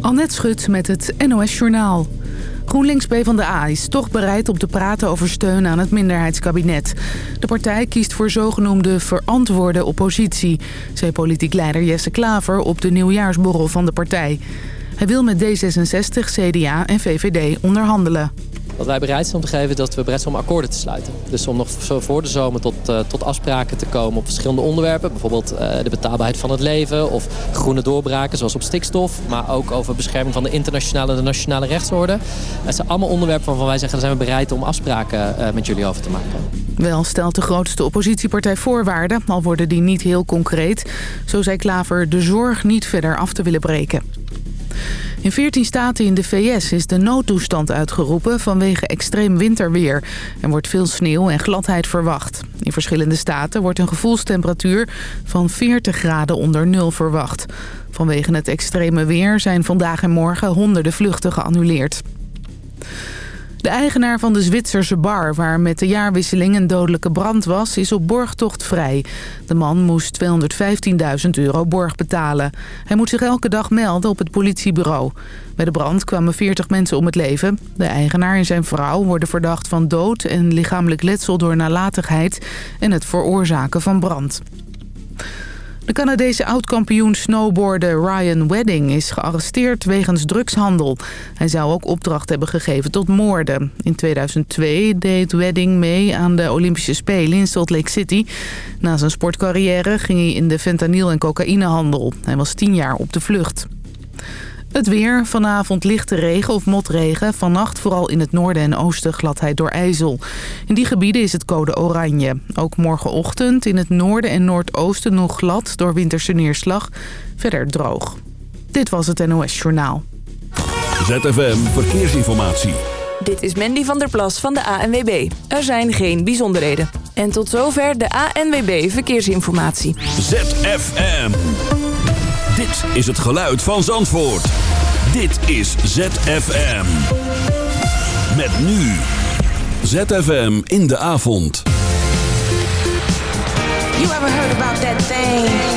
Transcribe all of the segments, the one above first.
Annette Schut met het NOS Journaal. GroenLinks PvdA is toch bereid om te praten over steun aan het minderheidskabinet. De partij kiest voor zogenoemde verantwoorde oppositie... zei politiek leider Jesse Klaver op de nieuwjaarsborrel van de partij. Hij wil met D66, CDA en VVD onderhandelen. Wij bereid zijn om te geven dat we bereid zijn om akkoorden te sluiten. Dus om nog voor de zomer tot, uh, tot afspraken te komen op verschillende onderwerpen. Bijvoorbeeld uh, de betaalbaarheid van het leven of groene doorbraken zoals op stikstof. Maar ook over bescherming van de internationale en de nationale rechtsorde. Het zijn allemaal onderwerpen waarvan wij zeggen... daar zijn we bereid om afspraken uh, met jullie over te maken. Wel stelt de grootste oppositiepartij voorwaarden, al worden die niet heel concreet. Zo zei Klaver de zorg niet verder af te willen breken. In 14 staten in de VS is de noodtoestand uitgeroepen vanwege extreem winterweer. Er wordt veel sneeuw en gladheid verwacht. In verschillende staten wordt een gevoelstemperatuur van 40 graden onder nul verwacht. Vanwege het extreme weer zijn vandaag en morgen honderden vluchten geannuleerd. De eigenaar van de Zwitserse bar, waar met de jaarwisseling een dodelijke brand was, is op borgtocht vrij. De man moest 215.000 euro borg betalen. Hij moet zich elke dag melden op het politiebureau. Bij de brand kwamen 40 mensen om het leven. De eigenaar en zijn vrouw worden verdacht van dood en lichamelijk letsel door nalatigheid en het veroorzaken van brand. De Canadese oud-kampioen snowboarder Ryan Wedding is gearresteerd wegens drugshandel. Hij zou ook opdracht hebben gegeven tot moorden. In 2002 deed Wedding mee aan de Olympische Spelen in Salt Lake City. Na zijn sportcarrière ging hij in de fentanyl- en cocaïnehandel. Hij was tien jaar op de vlucht. Het weer. Vanavond lichte regen of motregen. Vannacht vooral in het noorden en oosten gladheid door ijzel. In die gebieden is het code oranje. Ook morgenochtend in het noorden en noordoosten nog glad door winterse neerslag. Verder droog. Dit was het NOS Journaal. ZFM Verkeersinformatie. Dit is Mandy van der Plas van de ANWB. Er zijn geen bijzonderheden. En tot zover de ANWB Verkeersinformatie. ZFM. Dit is het geluid van Zandvoort. Dit is ZFM. Met nu. ZFM in de avond. You ever heard about that thing?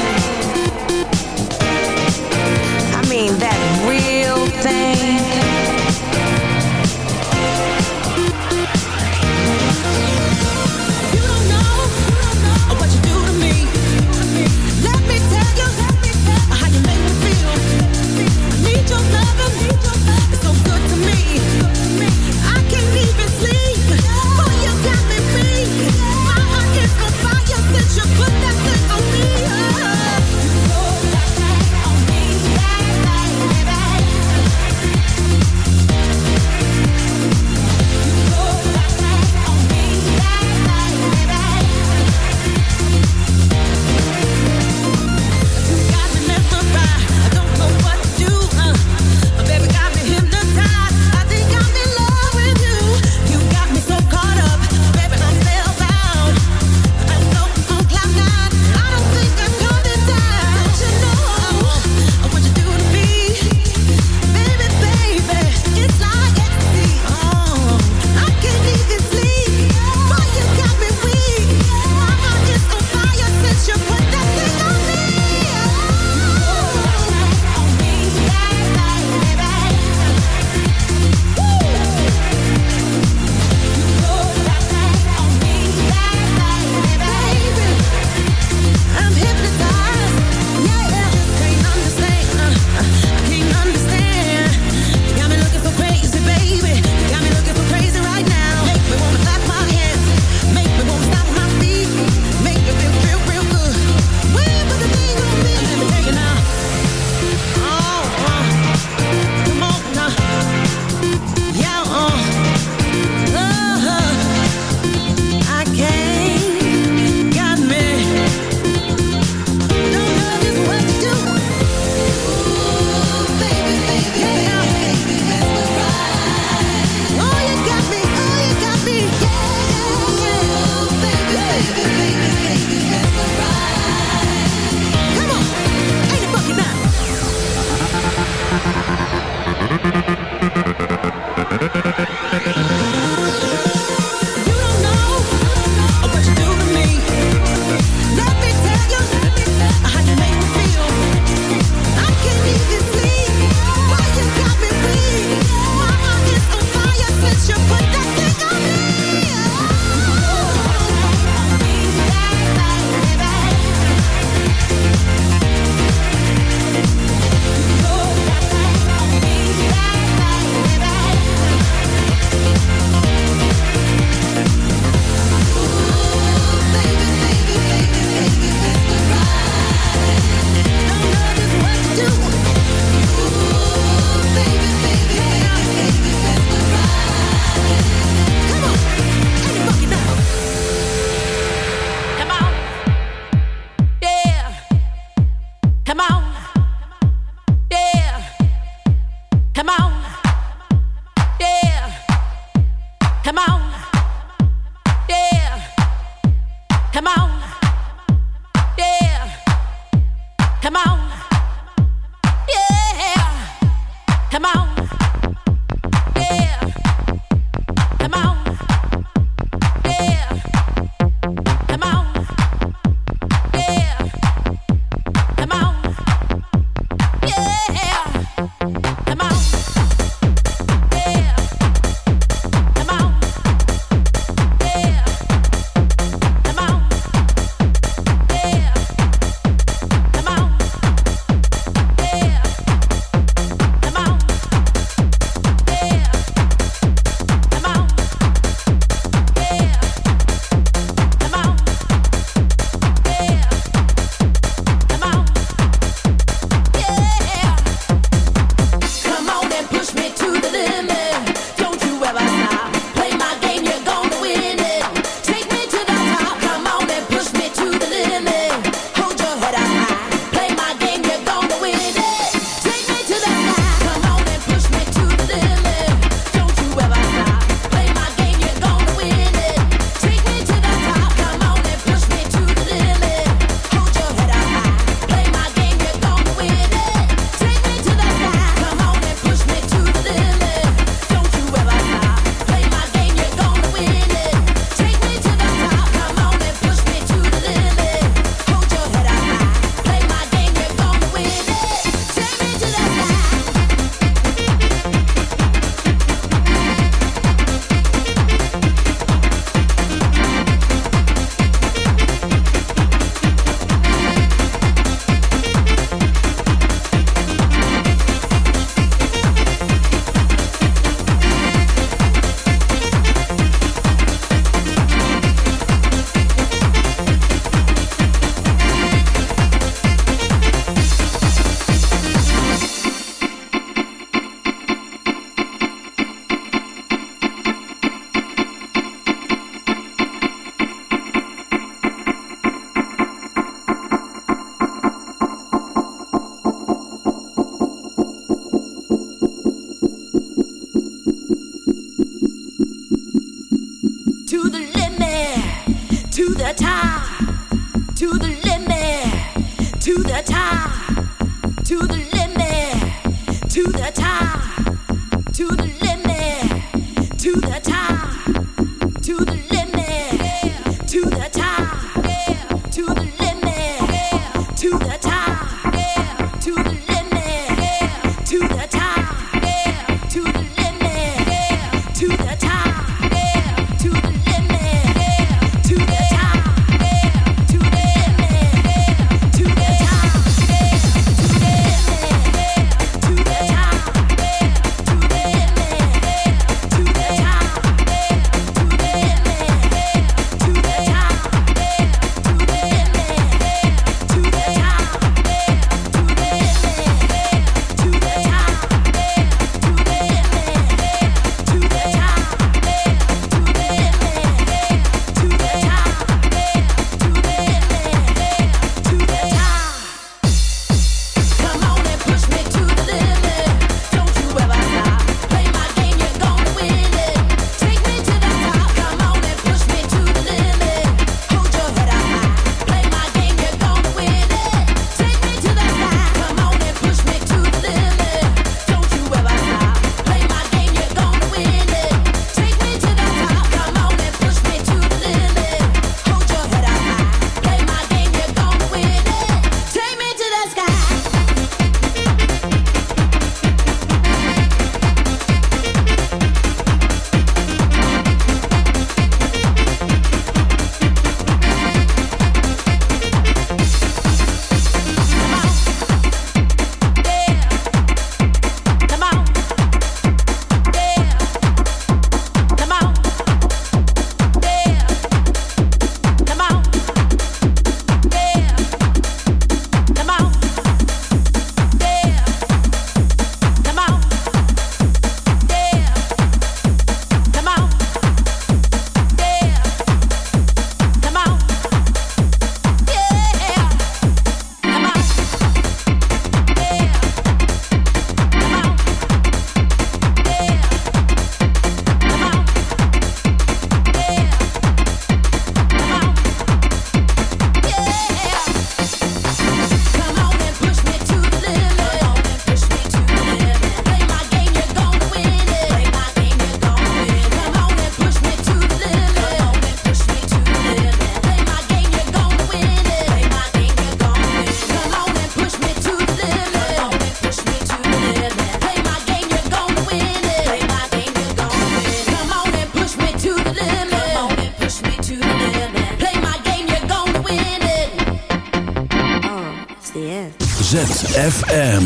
ZFM.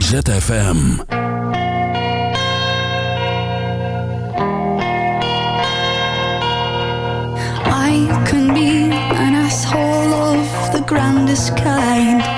ZFM. I can be an asshole of the grandest kind.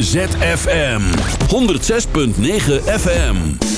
ZFM 106.9 FM.